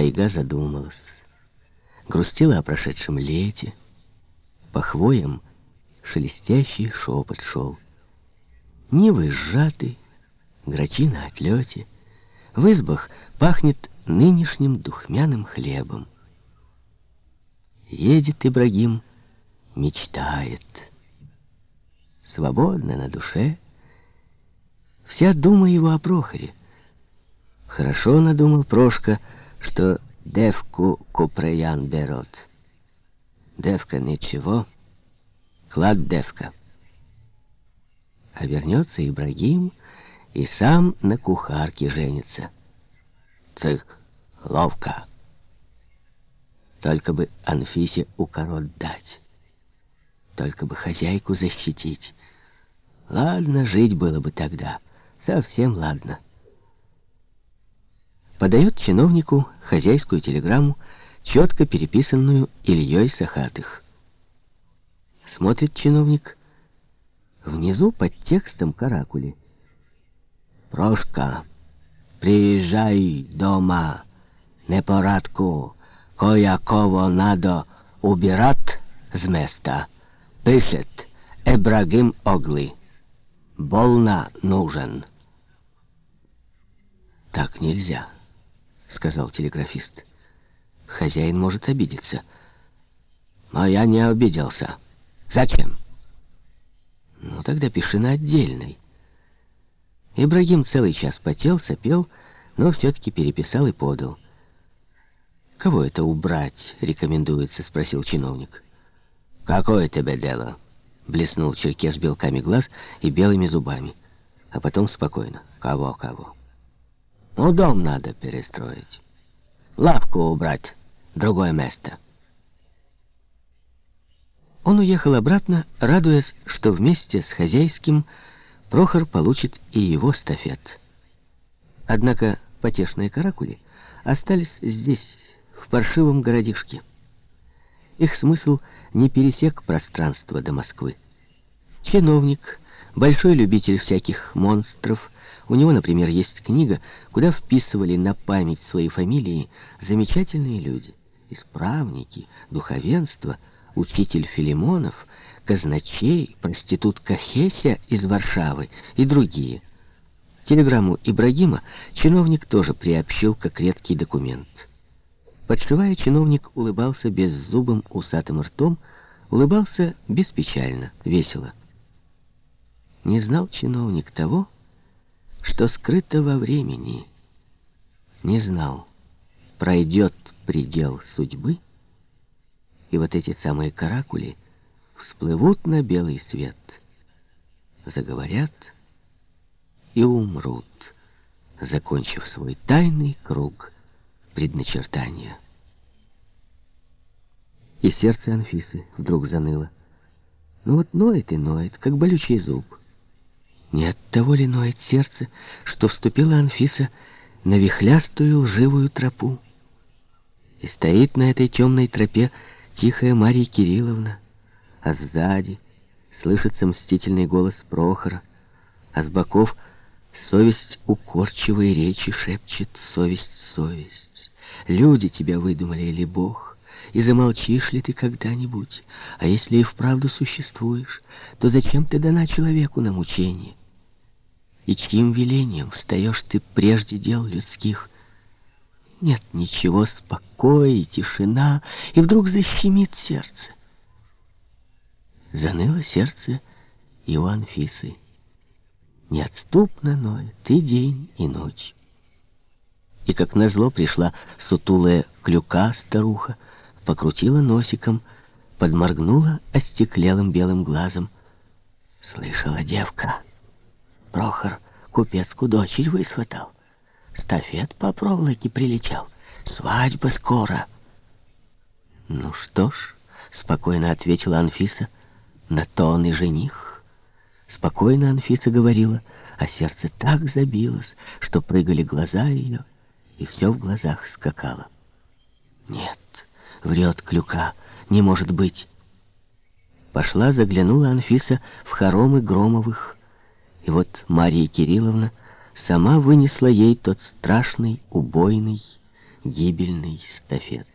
Тайга задумалась. Грустила о прошедшем лете. По хвоям шелестящий шепот шел. Нивы сжаты, грачи на отлете. В избах пахнет нынешним духмяным хлебом. Едет Ибрагим, мечтает. Свободно на душе. Вся дума его о Прохоре. Хорошо надумал Прошка, что девку Куприян берет. Девка ничего, клад девка. А вернется Ибрагим и сам на кухарке женится. Цих, ловко. Только бы Анфисе укорот дать. Только бы хозяйку защитить. Ладно, жить было бы тогда. Совсем ладно. Подает чиновнику хозяйскую телеграмму, четко переписанную Ильей Сахатых. Смотрит чиновник. Внизу под текстом каракули. «Прошка, приезжай дома, непорадку, коякого надо убирать з места. Пишет Эбрагим Огли. Больно нужен». «Так нельзя», — сказал телеграфист. «Хозяин может обидеться». «Но я не обиделся. Зачем?» «Ну, тогда пиши на отдельной». Ибрагим целый час потел, сопел, но все-таки переписал и подал. «Кого это убрать?» — рекомендуется, — спросил чиновник. «Какое тебе дело?» — блеснул черкес белками глаз и белыми зубами. А потом спокойно. «Кого, кого?» «Ну, дом надо перестроить. Лавку убрать. Другое место». Он уехал обратно, радуясь, что вместе с хозяйским Прохор получит и его стафет. Однако потешные каракули остались здесь, в паршивом городишке. Их смысл не пересек пространство до Москвы. Чиновник, большой любитель всяких монстров, у него, например, есть книга, куда вписывали на память свои фамилии замечательные люди, исправники, духовенство, учитель Филимонов — казначей, проститутка Хеся из Варшавы и другие. Телеграмму Ибрагима чиновник тоже приобщил как редкий документ. Подшивая, чиновник улыбался беззубым усатым ртом, улыбался беспечально, весело. Не знал чиновник того, что скрыто во времени. Не знал, пройдет предел судьбы, и вот эти самые каракули — всплывут на белый свет, заговорят и умрут, закончив свой тайный круг предначертания. И сердце Анфисы вдруг заныло. Ну вот ноет и ноет, как болючий зуб. Не от того ли ноет сердце, что вступила Анфиса на вихлястую лживую тропу? И стоит на этой темной тропе тихая Марья Кирилловна, а сзади слышится мстительный голос Прохора, а с боков совесть укорчивой речи шепчет «Совесть, совесть, люди тебя выдумали или Бог?» И замолчишь ли ты когда-нибудь? А если и вправду существуешь, то зачем ты дана человеку на мучение? И чьим велением встаешь ты прежде дел людских? Нет ничего, спокой, тишина, и вдруг защемит сердце заныло сердце и у Анфисы. Неотступно ноет и день, и ночь. И как назло пришла сутулая клюка старуха, покрутила носиком, подморгнула остеклелым белым глазом. Слышала девка. Прохор купецку дочерь высватал. Стафет по проволоке прилетел. Свадьба скоро. Ну что ж, спокойно ответила Анфиса, — на то он и жених. Спокойно Анфиса говорила, а сердце так забилось, что прыгали глаза ее, и все в глазах скакало. Нет, врет Клюка, не может быть. Пошла, заглянула Анфиса в хоромы Громовых, и вот Мария Кирилловна сама вынесла ей тот страшный, убойный, гибельный стафет.